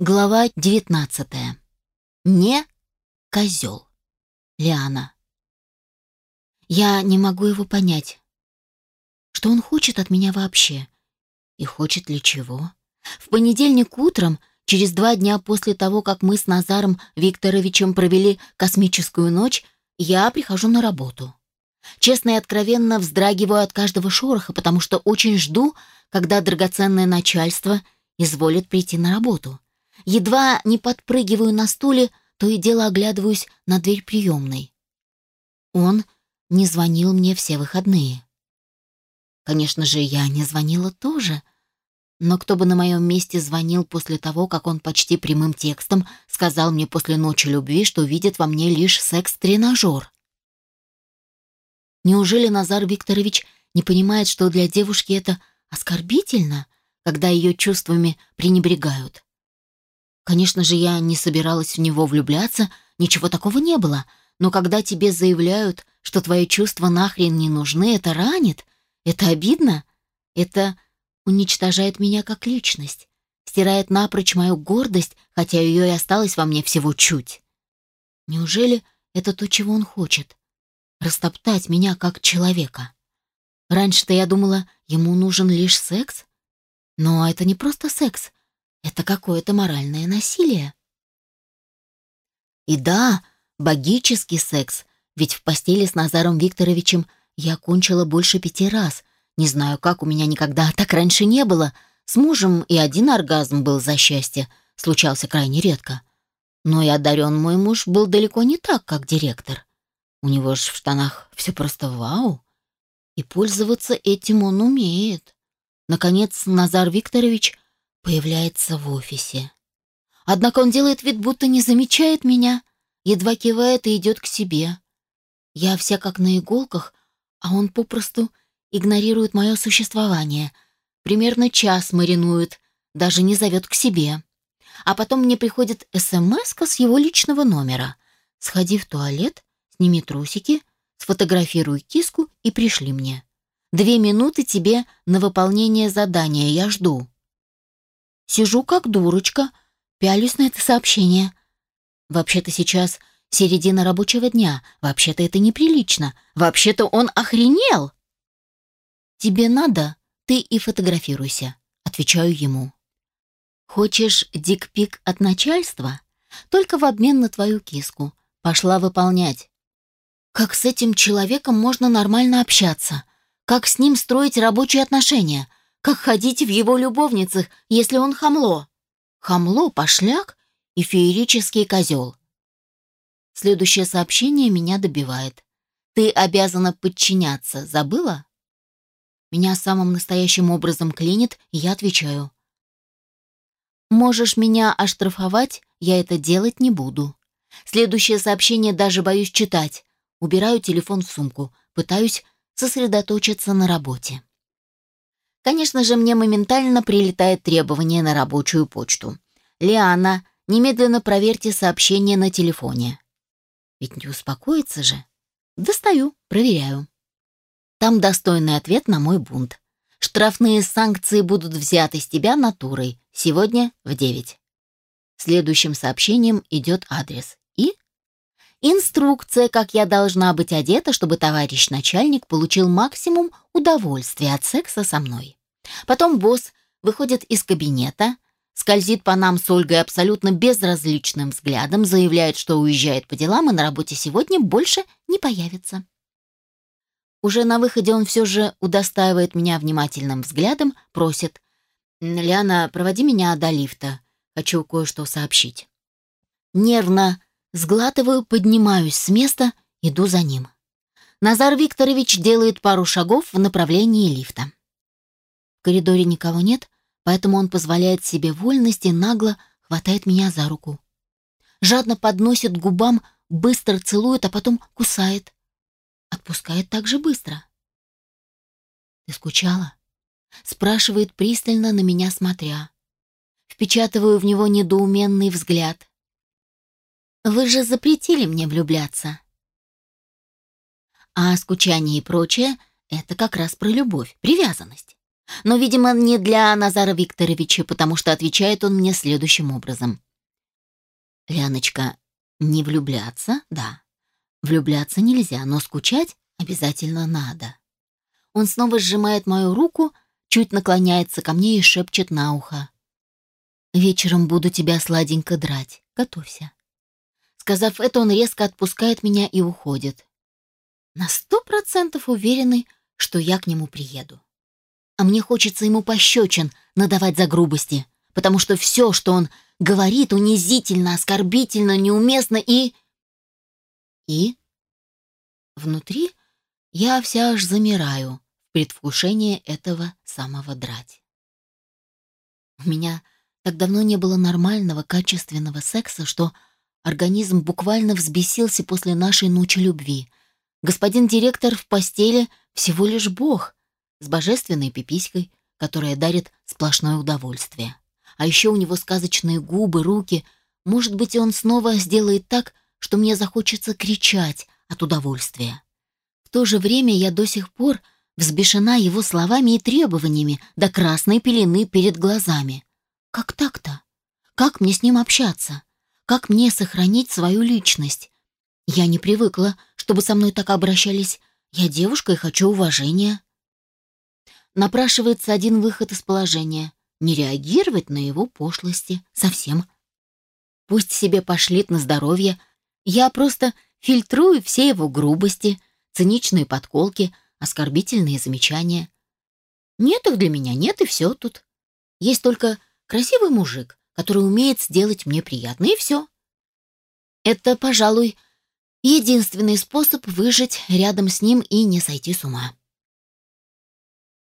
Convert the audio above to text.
Глава 19. Не козел. Лиана. Я не могу его понять. Что он хочет от меня вообще? И хочет ли чего? В понедельник утром, через два дня после того, как мы с Назаром Викторовичем провели космическую ночь, я прихожу на работу. Честно и откровенно вздрагиваю от каждого шороха, потому что очень жду, когда драгоценное начальство изволит прийти на работу. Едва не подпрыгиваю на стуле, то и дело оглядываюсь на дверь приемной. Он не звонил мне все выходные. Конечно же, я не звонила тоже, но кто бы на моем месте звонил после того, как он почти прямым текстом сказал мне после ночи любви, что видит во мне лишь секс-тренажер. Неужели Назар Викторович не понимает, что для девушки это оскорбительно, когда ее чувствами пренебрегают? Конечно же, я не собиралась в него влюбляться, ничего такого не было. Но когда тебе заявляют, что твои чувства нахрен не нужны, это ранит, это обидно, это уничтожает меня как личность, стирает напрочь мою гордость, хотя ее и осталось во мне всего чуть. Неужели это то, чего он хочет? Растоптать меня как человека. Раньше-то я думала, ему нужен лишь секс. Но это не просто секс. Это какое-то моральное насилие. И да, богический секс, ведь в постели с Назаром Викторовичем я кончила больше пяти раз. Не знаю, как у меня никогда так раньше не было. С мужем и один оргазм был за счастье, случался крайне редко. Но и одарен мой муж был далеко не так, как директор. У него ж в штанах все просто вау. И пользоваться этим он умеет. Наконец, Назар Викторович появляется в офисе. Однако он делает вид, будто не замечает меня, едва кивает и идет к себе. Я вся как на иголках, а он попросту игнорирует мое существование. Примерно час маринует, даже не зовет к себе. А потом мне приходит смс с его личного номера. Сходи в туалет, сними трусики, сфотографируй киску и пришли мне. Две минуты тебе на выполнение задания, я жду. Сижу как дурочка, пялюсь на это сообщение. Вообще-то сейчас середина рабочего дня, вообще-то это неприлично, вообще-то он охренел. Тебе надо, ты и фотографируйся, отвечаю ему. Хочешь дикпик от начальства? Только в обмен на твою киску. Пошла выполнять. Как с этим человеком можно нормально общаться? Как с ним строить рабочие отношения? Как ходить в его любовницах, если он хамло? Хамло, пошляк и феерический козел. Следующее сообщение меня добивает. Ты обязана подчиняться, забыла? Меня самым настоящим образом клинит, и я отвечаю. Можешь меня оштрафовать, я это делать не буду. Следующее сообщение даже боюсь читать. Убираю телефон в сумку, пытаюсь сосредоточиться на работе. Конечно же, мне моментально прилетает требование на рабочую почту. «Лиана, немедленно проверьте сообщение на телефоне». Ведь не успокоится же. Достаю, проверяю. Там достойный ответ на мой бунт. Штрафные санкции будут взяты с тебя натурой. Сегодня в девять. Следующим сообщением идет адрес. Инструкция, как я должна быть одета, чтобы товарищ начальник получил максимум удовольствия от секса со мной. Потом босс выходит из кабинета, скользит по нам с Ольгой абсолютно безразличным взглядом, заявляет, что уезжает по делам и на работе сегодня больше не появится. Уже на выходе он все же удостаивает меня внимательным взглядом, просит «Ляна, проводи меня до лифта. Хочу кое-что сообщить». Нервно сглатываю, поднимаюсь с места, иду за ним. Назар Викторович делает пару шагов в направлении лифта. В коридоре никого нет, поэтому он позволяет себе вольность и нагло хватает меня за руку. Жадно подносит к губам, быстро целует, а потом кусает. Отпускает так же быстро. «Ты скучала?» Спрашивает пристально на меня смотря. Впечатываю в него недоуменный взгляд. «Вы же запретили мне влюбляться». А скучание и прочее — это как раз про любовь, привязанность. Но, видимо, не для Назара Викторовича, потому что отвечает он мне следующим образом. «Ляночка, не влюбляться, да. Влюбляться нельзя, но скучать обязательно надо». Он снова сжимает мою руку, чуть наклоняется ко мне и шепчет на ухо. «Вечером буду тебя сладенько драть. Готовься». Сказав это, он резко отпускает меня и уходит. На сто процентов уверенный, что я к нему приеду. А мне хочется ему пощечин надавать за грубости, потому что все, что он говорит, унизительно, оскорбительно, неуместно и... И? Внутри я вся аж замираю в предвкушении этого самого драть. У меня так давно не было нормального, качественного секса, что организм буквально взбесился после нашей ночи любви. Господин директор в постели всего лишь бог с божественной пиписькой, которая дарит сплошное удовольствие. А еще у него сказочные губы, руки. Может быть, он снова сделает так, что мне захочется кричать от удовольствия. В то же время я до сих пор взбешена его словами и требованиями до красной пелены перед глазами. Как так-то? Как мне с ним общаться? Как мне сохранить свою личность? Я не привыкла, чтобы со мной так обращались. Я девушка и хочу уважения. Напрашивается один выход из положения. Не реагировать на его пошлости. Совсем. Пусть себе пошлит на здоровье. Я просто фильтрую все его грубости, циничные подколки, оскорбительные замечания. Нет их для меня, нет и все тут. Есть только красивый мужик, который умеет сделать мне приятно, и все. Это, пожалуй, единственный способ выжить рядом с ним и не сойти с ума.